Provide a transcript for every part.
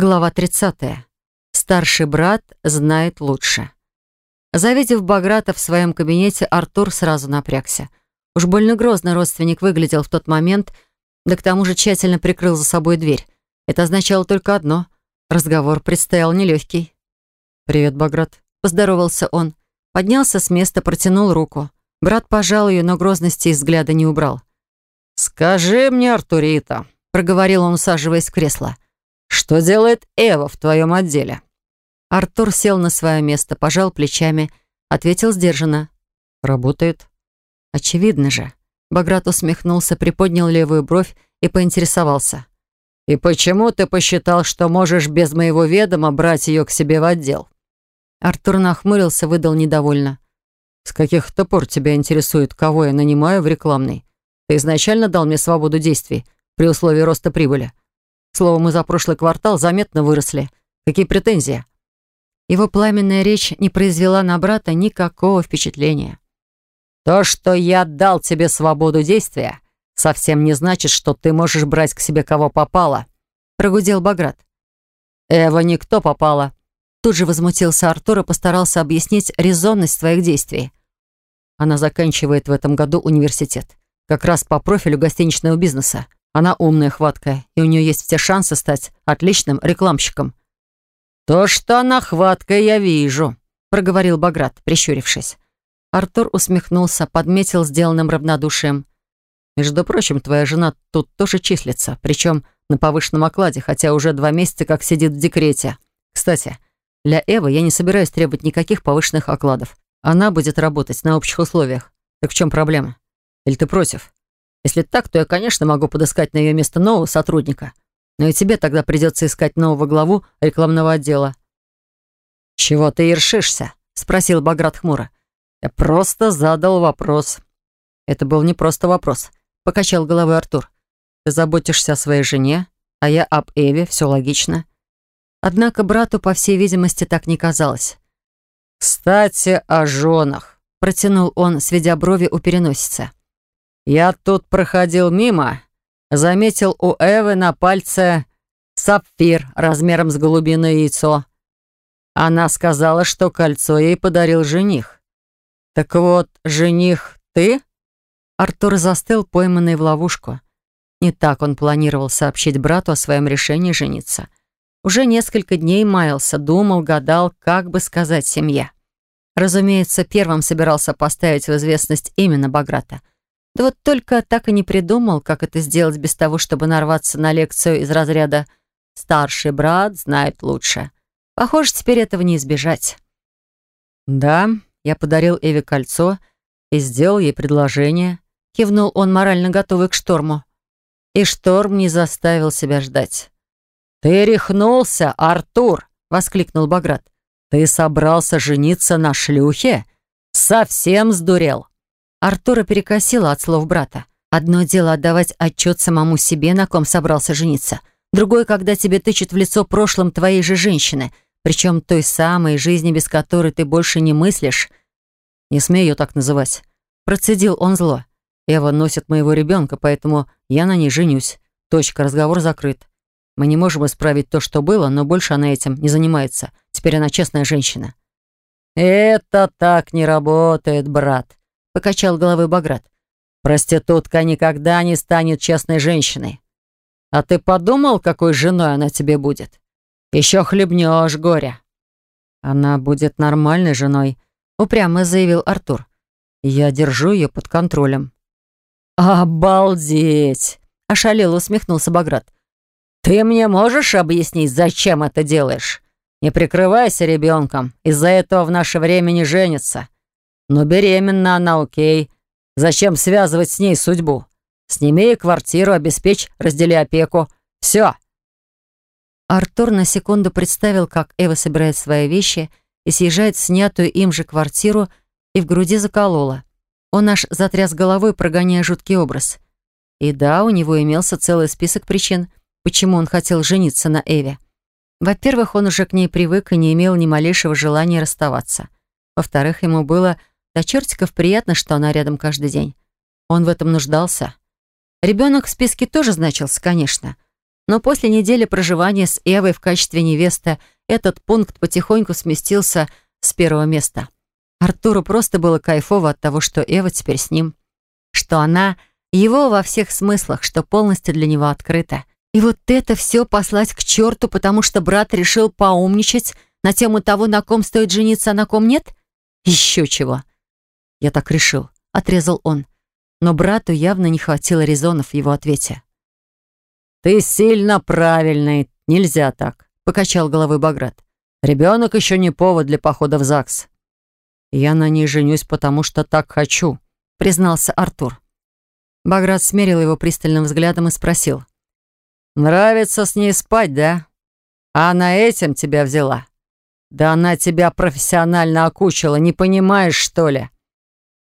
Глава 30. Старший брат знает лучше. Завидев Баграта в своем кабинете, Артур сразу напрягся. Уж больно грозно родственник выглядел в тот момент, да к тому же тщательно прикрыл за собой дверь. Это означало только одно — разговор предстоял нелегкий. «Привет, Баграт», — поздоровался он. Поднялся с места, протянул руку. Брат пожал ее, но грозности из взгляда не убрал. «Скажи мне, Артурита», — проговорил он, усаживаясь в кресло, — «Что делает Эва в твоем отделе?» Артур сел на свое место, пожал плечами, ответил сдержанно. «Работает». «Очевидно же». Баграт усмехнулся, приподнял левую бровь и поинтересовался. «И почему ты посчитал, что можешь без моего ведома брать ее к себе в отдел?» Артур нахмурился, выдал недовольно. «С каких-то пор тебя интересует, кого я нанимаю в рекламный? Ты изначально дал мне свободу действий при условии роста прибыли. Словом, мы за прошлый квартал заметно выросли. Какие претензии?» Его пламенная речь не произвела на брата никакого впечатления. «То, что я дал тебе свободу действия, совсем не значит, что ты можешь брать к себе кого попало», — прогудел Баграт. «Эва никто попала». Тут же возмутился Артур и постарался объяснить резонность своих действий. Она заканчивает в этом году университет. Как раз по профилю гостиничного бизнеса. Она умная, хваткая, и у нее есть все шансы стать отличным рекламщиком. «То, что она хваткая, я вижу», — проговорил Баграт, прищурившись. Артур усмехнулся, подметил сделанным равнодушием. «Между прочим, твоя жена тут тоже числится, причем на повышенном окладе, хотя уже два месяца как сидит в декрете. Кстати, для Эвы я не собираюсь требовать никаких повышенных окладов. Она будет работать на общих условиях. Так в чем проблема? Или ты против?» Если так, то я, конечно, могу подыскать на ее место нового сотрудника. Но и тебе тогда придется искать нового главу рекламного отдела». «Чего ты ершишься?» — спросил Баграт хмуро. «Я просто задал вопрос». «Это был не просто вопрос», — покачал головой Артур. «Ты заботишься о своей жене, а я об Эве, все логично». Однако брату, по всей видимости, так не казалось. «Кстати, о женах», — протянул он, сведя брови у переносицы. Я тут проходил мимо, заметил у Эвы на пальце сапфир размером с голубиное яйцо. Она сказала, что кольцо ей подарил жених. Так вот, жених ты? Артур застыл, пойманный в ловушку. Не так он планировал сообщить брату о своем решении жениться. Уже несколько дней маялся, думал, гадал, как бы сказать семье. Разумеется, первым собирался поставить в известность именно Баграта — да вот только так и не придумал, как это сделать без того, чтобы нарваться на лекцию из разряда «старший брат знает лучше». Похоже, теперь этого не избежать. «Да, я подарил Эве кольцо и сделал ей предложение», — кивнул он, морально готовый к шторму. И шторм не заставил себя ждать. «Ты рехнулся, Артур!» — воскликнул Баграт. «Ты собрался жениться на шлюхе? Совсем сдурел!» Артура перекосило от слов брата. Одно дело отдавать отчет самому себе, на ком собрался жениться. Другое, когда тебе тычут в лицо прошлым твоей же женщины, причем той самой жизни, без которой ты больше не мыслишь. Не смей ее так называть. Процедил он зло. Эва носит моего ребенка, поэтому я на ней женюсь. Точка, разговор закрыт. Мы не можем исправить то, что было, но больше она этим не занимается. Теперь она честная женщина. «Это так не работает, брат», — покачал головой Баграт. «Проститутка никогда не станет честной женщиной. А ты подумал, какой женой она тебе будет? Еще хлебнешь горя». «Она будет нормальной женой», — упрямо заявил Артур. «Я держу ее под контролем». «Обалдеть!» — ошалело усмехнулся Баграт. «Ты мне можешь объяснить, зачем это делаешь? Не прикрывайся ребенком, из-за этого в наше время не женится. Но беременна она, окей. Зачем связывать с ней судьбу? Сними квартиру, обеспечь, раздели опеку. Все. Артур на секунду представил, как Эва собирает свои вещи и съезжает в снятую им же квартиру, и в груди заколола. Он аж затряс головой, прогоняя жуткий образ. И да, у него имелся целый список причин, почему он хотел жениться на Эве. Во-первых, он уже к ней привык и не имел ни малейшего желания расставаться. Во-вторых, ему было до чертиков приятно, что она рядом каждый день. Он в этом нуждался. Ребенок в списке тоже значился, конечно. Но после недели проживания с Эвой в качестве невесты этот пункт потихоньку сместился с первого места. Артуру просто было кайфово от того, что Эва теперь с ним. Что она его во всех смыслах, что полностью для него открыта. И вот это все послать к черту, потому что брат решил поумничать на тему того, на ком стоит жениться, а на ком нет? Еще чего. Я так решил, отрезал он. Но брату явно не хватило резонов в его ответе. «Ты сильно правильный, нельзя так», — покачал головой Баграт. «Ребенок еще не повод для похода в ЗАГС». «Я на ней женюсь, потому что так хочу», — признался Артур. Баграт смерил его пристальным взглядом и спросил. «Нравится с ней спать, да? А она этим тебя взяла? Да она тебя профессионально окучила, не понимаешь, что ли?»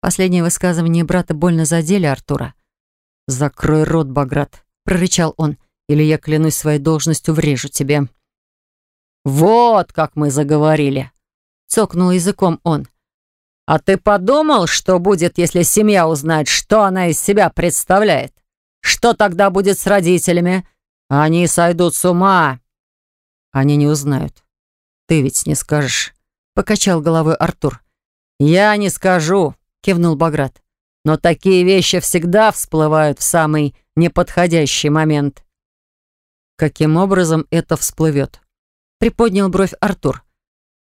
Последнее высказывание брата больно задели Артура. «Закрой рот, Баграт», — прорычал он, «или я клянусь своей должностью врежу тебе». «Вот как мы заговорили!» — цокнул языком он. «А ты подумал, что будет, если семья узнает, что она из себя представляет? Что тогда будет с родителями? Они сойдут с ума!» «Они не узнают. Ты ведь не скажешь», — покачал головой Артур. «Я не скажу», — кивнул Баграт. «Но такие вещи всегда всплывают в самый неподходящий момент». «Каким образом это всплывет?» — приподнял бровь Артур.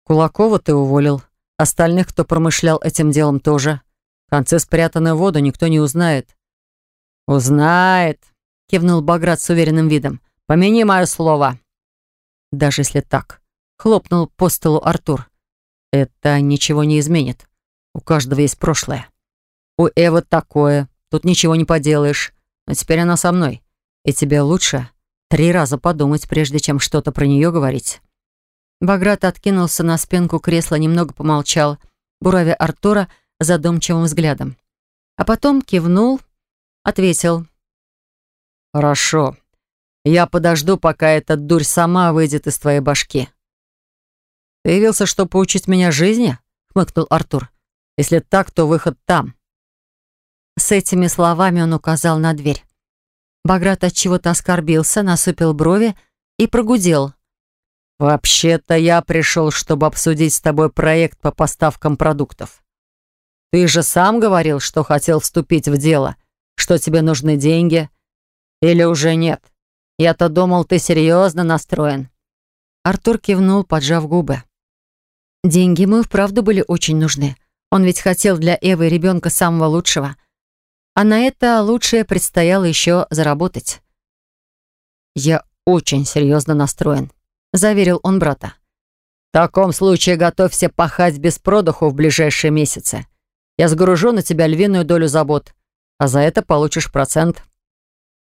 «Кулакова ты уволил. Остальных, кто промышлял этим делом, тоже. В конце спрятанную воду никто не узнает». «Узнает», — кивнул Баграт с уверенным видом. «Помяни мое слово». «Даже если так», — хлопнул по столу Артур. «Это ничего не изменит. У каждого есть прошлое. У Эвы такое, тут ничего не поделаешь. Но теперь она со мной. И тебе лучше три раза подумать, прежде чем что-то про нее говорить». Баграт откинулся на спинку кресла, немного помолчал, буравя Артура задумчивым взглядом. А потом кивнул, ответил. «Хорошо. Я подожду, пока эта дурь сама выйдет из твоей башки». «Ты явился, чтобы поучить меня жизни?» — хмыкнул Артур. «Если так, то выход там». С этими словами он указал на дверь. Баграт от чего-то оскорбился, насупил брови и прогудел. «Вообще-то я пришел, чтобы обсудить с тобой проект по поставкам продуктов. Ты же сам говорил, что хотел вступить в дело, что тебе нужны деньги. Или уже нет? Я-то думал, ты серьезно настроен». Артур кивнул, поджав губы. Деньги ему вправду были очень нужны. Он ведь хотел для Эвы ребенка самого лучшего — а на это лучшее предстояло еще заработать. «Я очень серьезно настроен», — заверил он брата. «В таком случае готовься пахать без продуху в ближайшие месяцы. Я сгружу на тебя львиную долю забот, а за это получишь процент».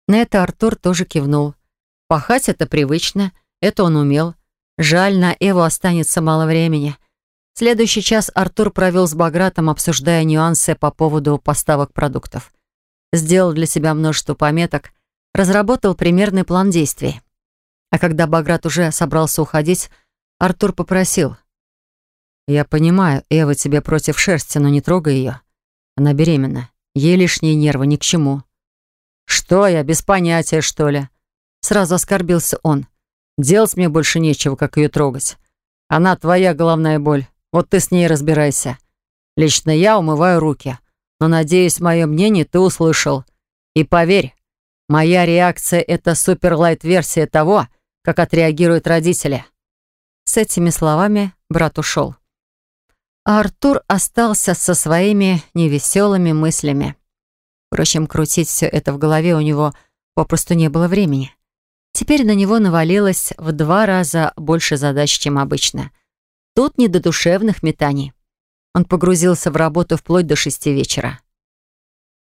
На это Артур тоже кивнул. Пахать это привычно, это он умел. Жаль, на Эву останется мало времени. Следующий час Артур провел с Багратом, обсуждая нюансы по поводу поставок продуктов сделал для себя множество пометок, разработал примерный план действий. А когда Баграт уже собрался уходить, Артур попросил. «Я понимаю, Эва тебе против шерсти, но не трогай ее. Она беременна. Ей лишние нервы ни к чему». «Что я, без понятия, что ли?» Сразу оскорбился он. «Делать мне больше нечего, как ее трогать. Она твоя головная боль. Вот ты с ней разбирайся. Лично я умываю руки но, надеюсь, мое мнение ты услышал. И поверь, моя реакция — это суперлайт-версия того, как отреагируют родители». С этими словами брат ушел. А Артур остался со своими невеселыми мыслями. Впрочем, крутить все это в голове у него попросту не было времени. Теперь на него навалилось в два раза больше задач, чем обычно. Тут не до душевных метаний. Он погрузился в работу вплоть до шести вечера.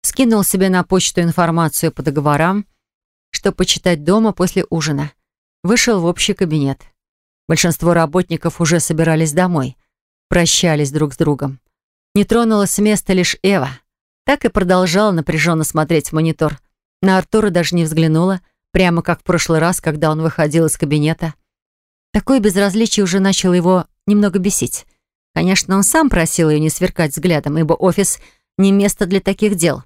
Скинул себе на почту информацию по договорам, что почитать дома после ужина. Вышел в общий кабинет. Большинство работников уже собирались домой. Прощались друг с другом. Не тронулась с места лишь Эва. Так и продолжала напряженно смотреть в монитор. На Артура даже не взглянула, прямо как в прошлый раз, когда он выходил из кабинета. Такое безразличие уже начало его немного бесить. Конечно, он сам просил ее не сверкать взглядом, ибо офис не место для таких дел.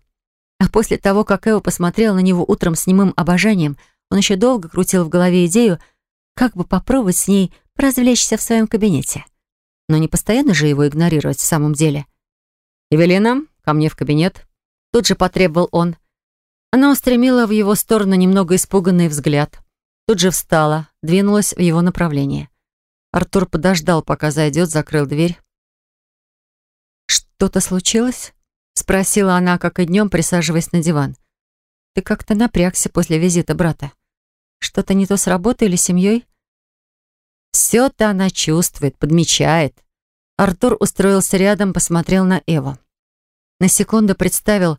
А после того, как Эва посмотрела на него утром с немым обожанием, Он еще долго крутил в голове идею, как бы попробовать с ней развлечься в своем кабинете. Но не постоянно же его игнорировать в самом деле. «Эвелина, ко мне в кабинет», — тут же потребовал он. Она устремила в его сторону немного испуганный взгляд. Тут же встала, двинулась в его направление. Артур подождал, пока зайдет, закрыл дверь. «Что-то случилось?» — спросила она, как и днем, присаживаясь на диван. «Ты как-то напрягся после визита брата. Что-то не то с работой или семьей?» Все-то она чувствует, подмечает. Артур устроился рядом, посмотрел на Эву. На секунду представил,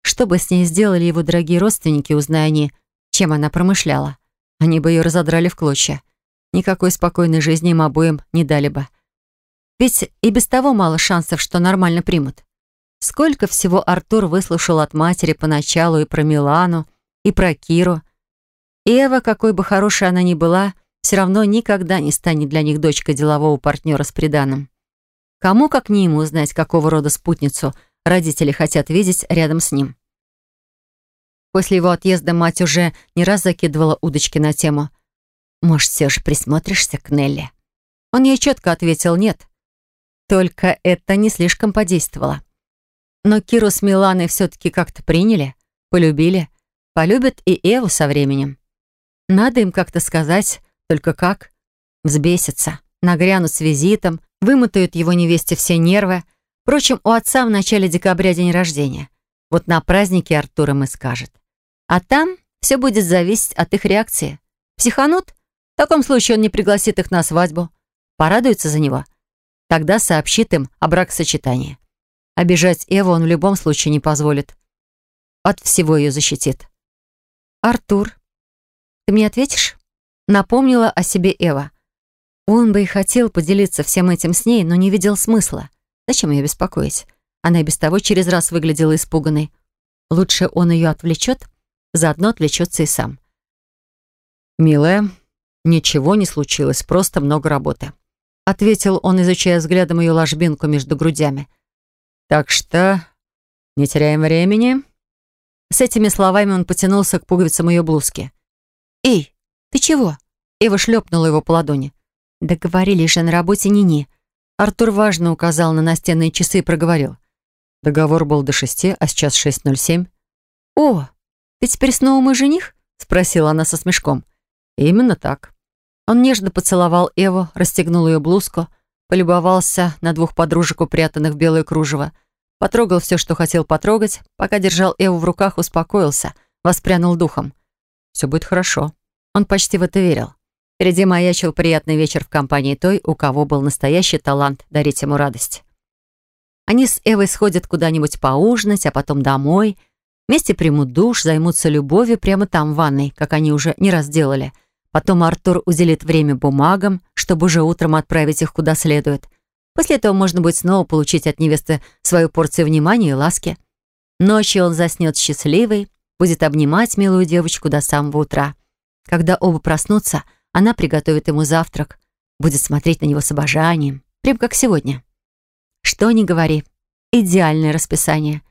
что бы с ней сделали его дорогие родственники, узная они, чем она промышляла. Они бы ее разодрали в клочья. Никакой спокойной жизни им обоим не дали бы. Ведь и без того мало шансов, что нормально примут. Сколько всего Артур выслушал от матери поначалу и про Милану, и про Киру. Эва, какой бы хорошей она ни была, все равно никогда не станет для них дочкой делового партнера с приданым. Кому, как не ему, узнать, какого рода спутницу родители хотят видеть рядом с ним. После его отъезда мать уже не раз закидывала удочки на тему – может, все же присмотришься к Нелли?» Он ей четко ответил «нет». Только это не слишком подействовало. Но Киру с Миланой все-таки как-то приняли, полюбили, полюбят и Эву со временем. Надо им как-то сказать, только как? Взбесятся, нагрянут с визитом, вымотают его невесте все нервы. Впрочем, у отца в начале декабря день рождения. Вот на празднике Артур им и скажет. А там все будет зависеть от их реакции. Психанут? В таком случае он не пригласит их на свадьбу. Порадуется за него. Тогда сообщит им о бракосочетании. Обижать Эву он в любом случае не позволит. От всего ее защитит. «Артур, ты мне ответишь?» Напомнила о себе Эва. Он бы и хотел поделиться всем этим с ней, но не видел смысла. Зачем ее беспокоить? Она и без того через раз выглядела испуганной. Лучше он ее отвлечет, заодно отвлечется и сам. «Милая, «Ничего не случилось, просто много работы», — ответил он, изучая взглядом ее ложбинку между грудями. «Так что не теряем времени». С этими словами он потянулся к пуговицам ее блузки. «Эй, ты чего?» Эва шлепнула его по ладони. «Договорились же на работе ни-ни». Артур важно указал на настенные часы и проговорил. Договор был до шести, а сейчас шесть ноль семь. «О, ты теперь снова мой жених?» — спросила она со смешком. «Именно так». Он нежно поцеловал Эву, расстегнул ее блузку, полюбовался на двух подружек, упрятанных в белое кружево, потрогал все, что хотел потрогать, пока держал Эву в руках, успокоился, воспрянул духом. Все будет хорошо. Он почти в это верил. Впереди маячил приятный вечер в компании той, у кого был настоящий талант дарить ему радость. Они с Эвой сходят куда-нибудь поужинать, а потом домой. Вместе примут душ, займутся любовью прямо там, в ванной, как они уже не раз делали — Потом Артур уделит время бумагам, чтобы уже утром отправить их куда следует. После этого можно будет снова получить от невесты свою порцию внимания и ласки. Ночью он заснет счастливый, будет обнимать милую девочку до самого утра. Когда оба проснутся, она приготовит ему завтрак, будет смотреть на него с обожанием, прям как сегодня. Что ни говори, идеальное расписание.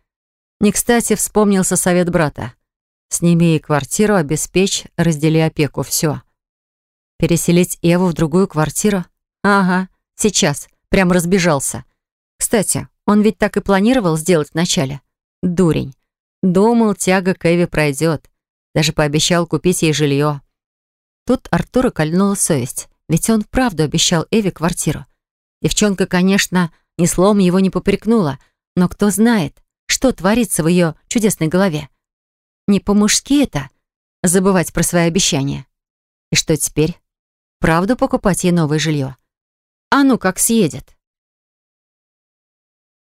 Не кстати вспомнился совет брата. Сними квартиру, обеспечь, раздели опеку, все. Переселить Еву в другую квартиру? Ага, сейчас. Прям разбежался. Кстати, он ведь так и планировал сделать вначале. Дурень. Думал, тяга к Эве пройдет. Даже пообещал купить ей жилье. Тут Артура кольнула совесть. Ведь он вправду обещал Эве квартиру. Девчонка, конечно, ни словом его не попрекнула, но кто знает, что творится в ее чудесной голове. Не по-мужски это — забывать про свои обещания. И что теперь? Правду покупать ей новое жилье? А ну как съедет.